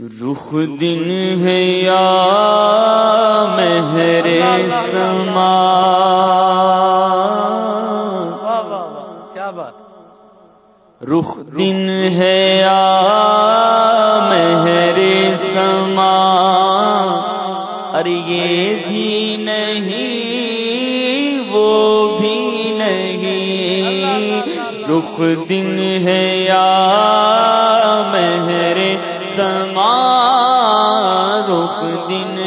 رخ دن ہے یا مہر سما کیا بات۔ رخ دن ہے یا مہر سما ارے یہ بھی نہیں وہ بھی نہیں۔ رخ دن ہے یا سما رخ دن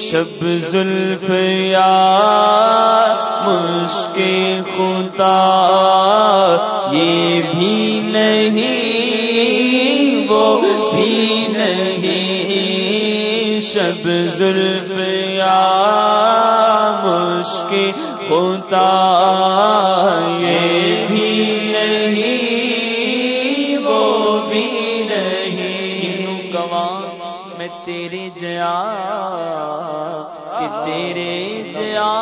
شب زلف یا مشک خدا، یہ بھی نہیں، وہ بھی نہیں۔ شب زلف یا مشک خدا، یہ بھی نہیں، وہ بھی نہیں۔ کنو گواں میں تیرے جیا تیرے جیا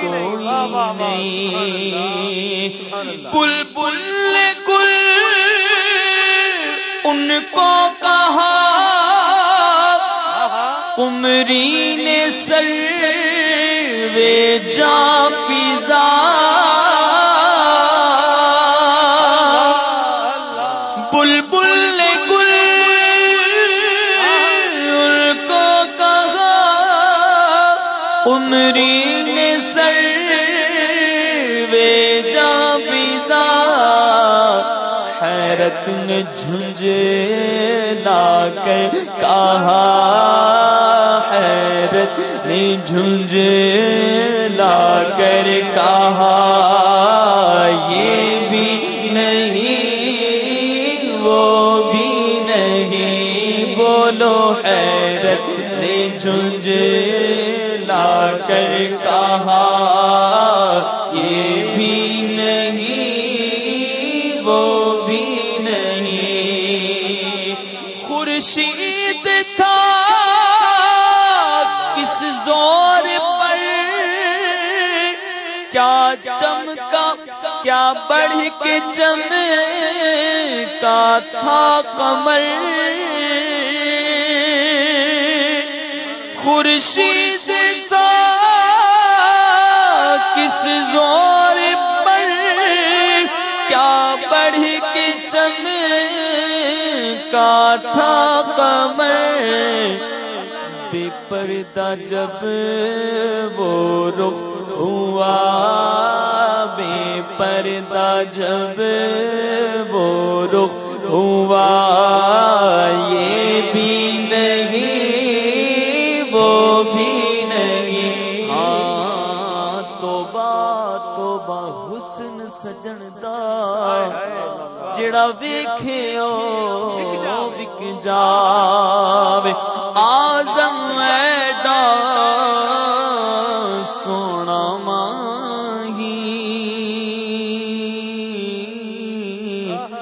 کوئی نہیں بل بل گل ان کو کہا عمری نے سر وے جا پیزا۔ عمری نے سر وے جا پیزا حیرت نے جھنج لا کر کہا، حیرت نے جھنج لا کر کہا، یہ بھی نہیں، وہ بھی نہیں، بولو حیرت نے جھنج لا کر کہا یہ بھی نہیں، وہ بھی نہیں۔ خورشید تھا، کس زور پر؟ کیا چمکا، کیا بڑھ کے چم کا تھا کمر خورشید تھا کس زور پر کیا بڑھ کے چم کا تھا کمر بے پردہ جب وہ رخ ہوا بے پردہ جب وہ رخ ہوا جڑا ویکھے او وک جاوے۔ آزم ایڈا سونا ماہی۔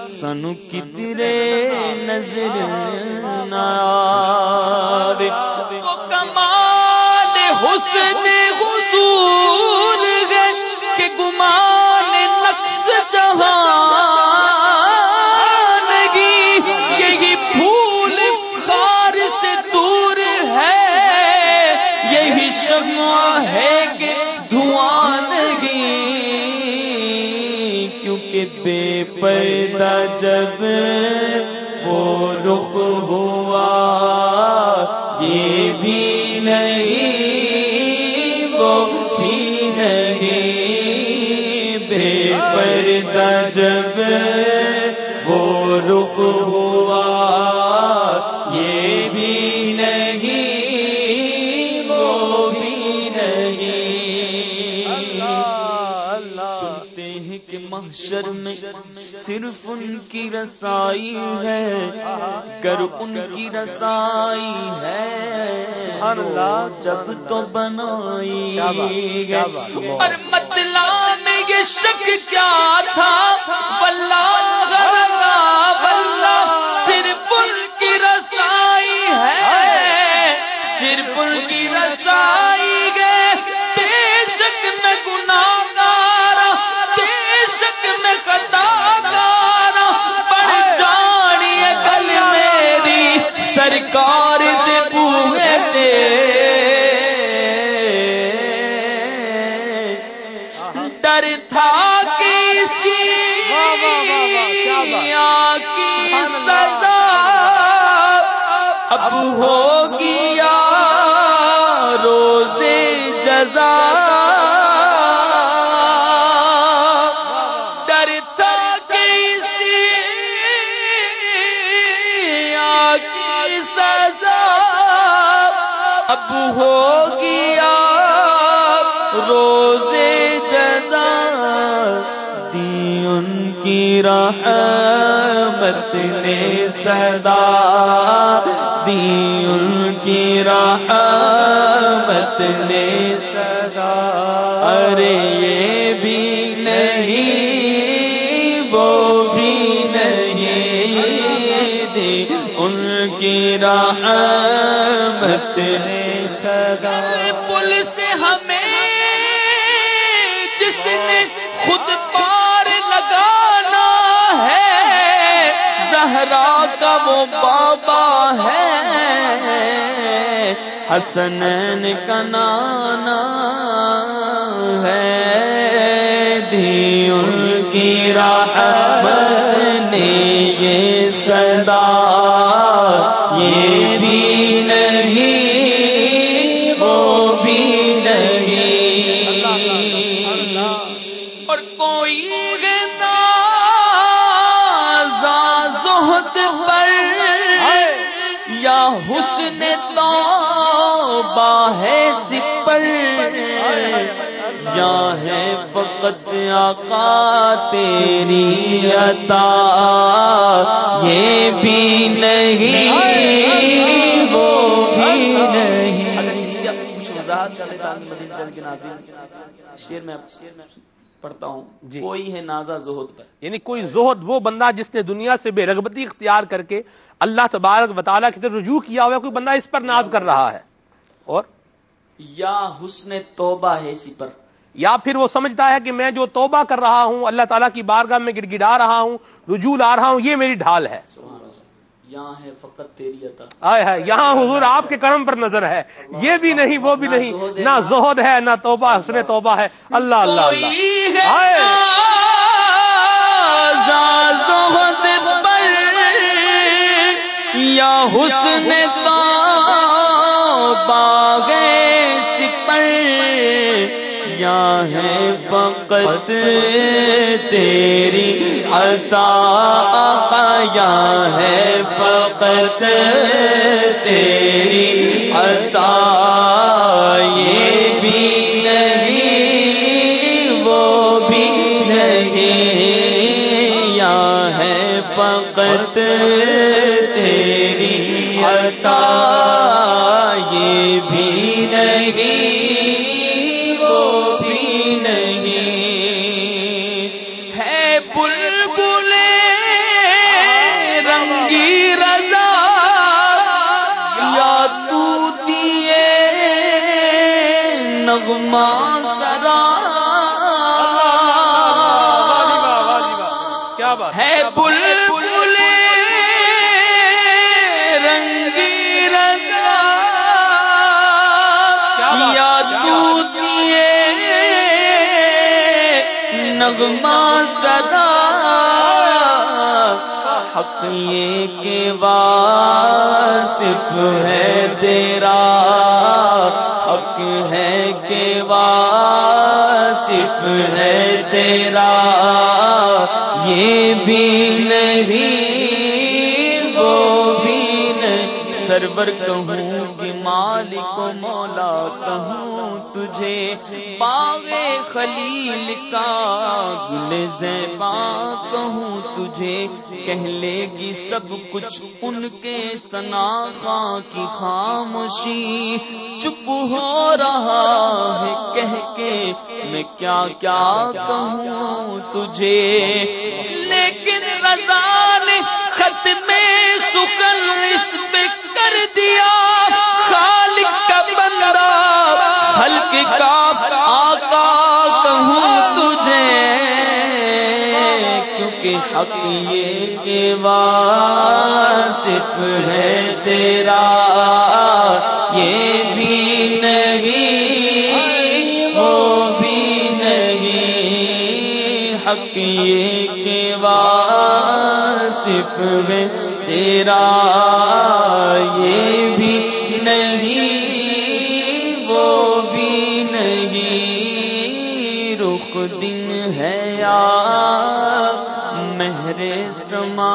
سانو کدرے نظر نہ آوے۔ وہ کمال حسن حضور ہے کہ گمان نقص جہاں بے جب وہ رخ ہوا یہ بھی نہیں محشر میں صرف ان کی رسائی ہے کر ان کی رسائی ہے۔ جب تو بنائی اور مطلع میں یہ شک کیا تھا؟ واللہ واللہ صرف ان کی رسائی ہے۔ صرف ان کی رسائی سرکار دے بوئے دے۔ ڈر تھا کسی کی سزا اب ہو گیا روزے جزا۔ اب ہو گیا روزے جزا دی ان کی رحمت نے صدا دی ان کی رحمت نے صدا ارے یہ بھی نہیں وہ بھی نہیں دی ان کی رحمت نے صدا پل سے ہمیں جس نے خود پار لگانا ہے، زہرا کا وہ بابا ہے۔ حسنین کا نانا ہے۔ دی ان کی راہ نے یہ صدا۔ یا حسن تو ہے سپر۔ یا ہے فقط آقا تیری عطا۔ یہ بھی نہیں، وہ بھی نہیں۔ اگر اس کی کچھ وضاحت کر لیتا مدین چل کے ناظرین، شیر میں شیر میں پڑھتا ہوں۔ جی۔ کوئی ہے نازا زہد پر۔ یعنی کوئی زہد وہ بندہ جس نے دنیا سے بے رغبتی اختیار کر کے اللہ تبارک و تعالیٰ کی طرف رجوع کیا ہوا ہے کوئی بندہ اس پر ناز کر رہا ہے۔ اور؟ یا حسن توبہ ہے اسی پر۔ یا پھر وہ سمجھتا ہے کہ میں جو توبہ کر رہا ہوں اللہ تعالیٰ کی بارگاہ میں گڑ گڑا رہا ہوں رجوع لا رہا ہوں یہ میری ڈھال ہے۔ سبحان یہاں ہے فقط تیری عطا۔ آئے ہے یہاں حضور آپ کے کرم پر نظر ہے۔ یہ بھی نہیں وہ بھی نہیں۔ نہ زہد ہے نہ توبہ حسن توبہ ہے۔ اللہ اللہ اللہ۔ یا حسن سپر۔ یا ہے فقط تیری عطا۔ یا ہے فقط تیری عطا، یہ بھی نہیں، وہ بھی نہیں۔ یا ہے فقط تیری عطا۔ کیا ہے بلبل رنگی رضا یا تو دیے نغمہ صدا حق یہ کہ واصف ہے تیرا حق ہے کہ واصف ہے تیرا بھی نہیں سرور کہوں کہ مالک و مولا کہوں تجھے باغ خلیل کا گل زیبا کہوں تجھے۔ کہہ لے گی سب کچھ ان کے سنا خاں کی خاموشی۔ چپ ہو رہا ہے کہہ کے میں کیا کیا کہوں تجھے۔ لیکن رضا نے میں سکن اس پہ کر دیا۔ خالق کا بندہ ہلک کا آقا کہوں تجھے؟ کیونکہ حق یہ کہ واسف ہے تیرا۔ میں تیرا یہ بھی نہیں وہ بھی نہیں۔ رخ دن ہے یا مہر سما